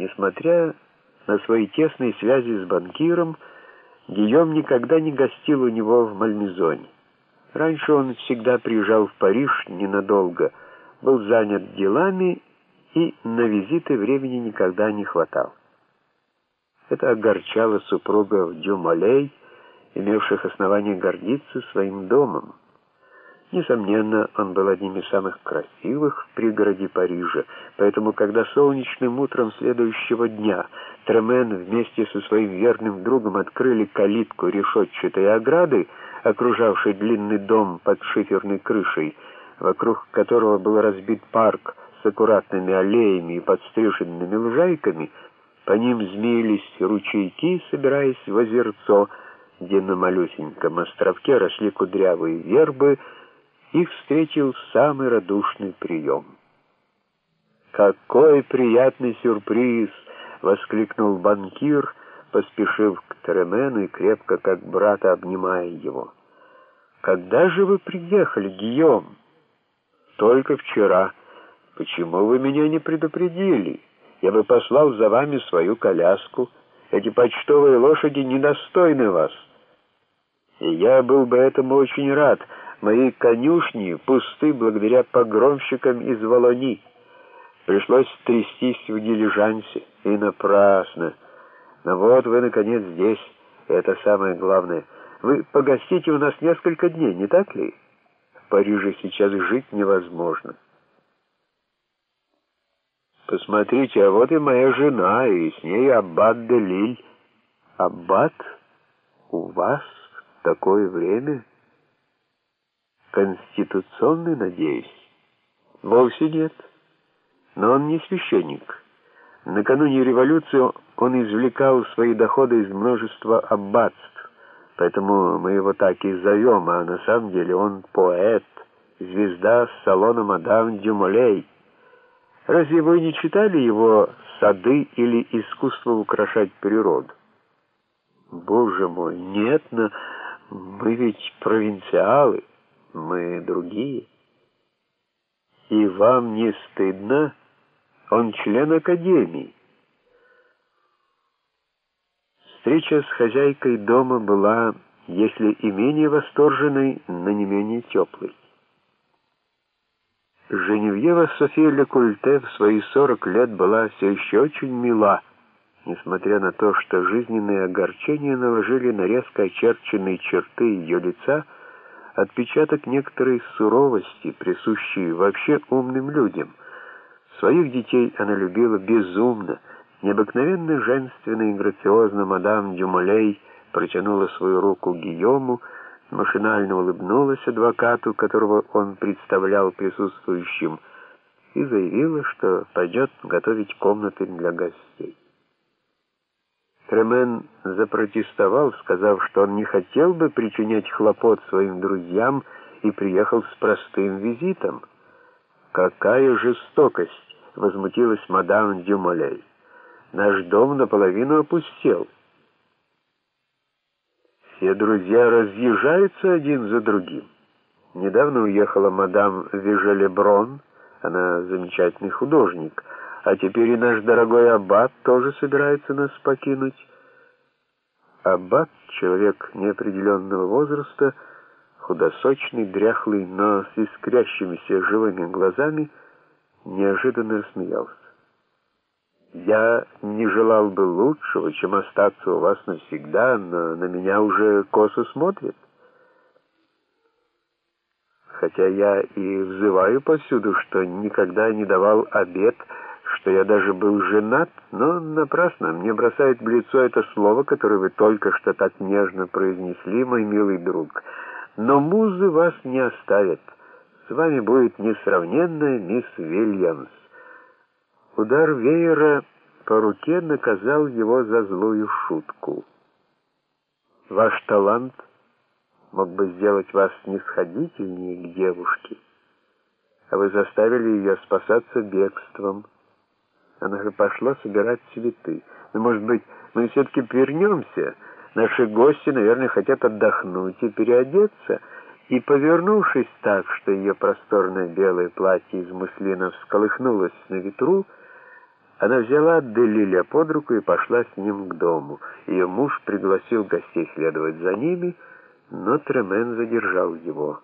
Несмотря на свои тесные связи с банкиром, Гийом никогда не гостил у него в Мальмезоне. Раньше он всегда приезжал в Париж ненадолго, был занят делами и на визиты времени никогда не хватало. Это огорчало супругов Дюмолей, имевших основание гордиться своим домом. Несомненно, он был одним из самых красивых в пригороде Парижа, поэтому, когда солнечным утром следующего дня Тремен вместе со своим верным другом открыли калитку решетчатой ограды, окружавшей длинный дом под шиферной крышей, вокруг которого был разбит парк с аккуратными аллеями и подстриженными лужайками, по ним змеились ручейки, собираясь в озерцо, где на малюсеньком островке росли кудрявые вербы, их встретил самый радушный прием. «Какой приятный сюрприз!» — воскликнул банкир, поспешив к Тремену и крепко, как брата, обнимая его. «Когда же вы приехали, Гийом?» «Только вчера. Почему вы меня не предупредили? Я бы послал за вами свою коляску. Эти почтовые лошади недостойны вас». И я был бы этому очень рад, — Мои конюшни пусты благодаря погромщикам из Волони. Пришлось трястись в дилижансе, и напрасно. Но вот вы, наконец, здесь, это самое главное. Вы погостите у нас несколько дней, не так ли? В Париже сейчас жить невозможно. Посмотрите, а вот и моя жена, и с ней Аббат де Лиль. Аббат? У вас в такое время? Конституционный, надеюсь? Вовсе нет. Но он не священник. Накануне революции он извлекал свои доходы из множества аббатств, поэтому мы его так и зовем, а на самом деле он поэт, звезда с салона мадам Дюмолей. Разве вы не читали его «Сады» или «Искусство украшать природу»? Боже мой, нет, но мы ведь провинциалы мы другие. И вам не стыдно? Он член Академии. Встреча с хозяйкой дома была, если и менее восторженной, но не менее теплой. Женевьева София Лекульте в свои сорок лет была все еще очень мила, несмотря на то, что жизненные огорчения наложили на резко очерченные черты ее лица — отпечаток некоторой суровости, присущей вообще умным людям. Своих детей она любила безумно, необыкновенно женственно и грациозно мадам Дюмолей протянула свою руку Гийому, машинально улыбнулась адвокату, которого он представлял присутствующим, и заявила, что пойдет готовить комнаты для гостей. Тремен запротестовал, сказав, что он не хотел бы причинять хлопот своим друзьям и приехал с простым визитом. «Какая жестокость!» — возмутилась мадам Дюмолей. «Наш дом наполовину опустел». Все друзья разъезжаются один за другим. Недавно уехала мадам Вижелеброн, она замечательный художник — а теперь и наш дорогой Аббат тоже собирается нас покинуть. Аббат, человек неопределенного возраста, худосочный, дряхлый, но с искрящимися живыми глазами, неожиданно смеялся. «Я не желал бы лучшего, чем остаться у вас навсегда, но на меня уже косо смотрят. Хотя я и взываю повсюду, что никогда не давал обет, что я даже был женат, но напрасно мне бросает в лицо это слово, которое вы только что так нежно произнесли, мой милый друг. Но музы вас не оставят. С вами будет несравненная мисс Вильямс. Удар веера по руке наказал его за злую шутку. Ваш талант мог бы сделать вас снисходительнее к девушке, а вы заставили ее спасаться бегством. Она же пошла собирать цветы. Но, может быть, мы все-таки вернемся? Наши гости, наверное, хотят отдохнуть и переодеться. И, повернувшись так, что ее просторное белое платье из муслина всколыхнулось на ветру, Она взяла Делиля под руку и пошла с ним к дому. Ее муж пригласил гостей следовать за ними, но Тремен задержал его.